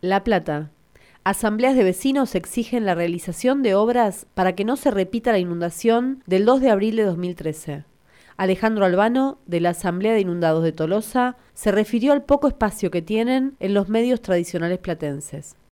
La Plata. Asambleas de vecinos exigen la realización de obras para que no se repita la inundación del 2 de abril de 2013. Alejandro Albano, de la Asamblea de Inundados de Tolosa, se refirió al poco espacio que tienen en los medios tradicionales platenses.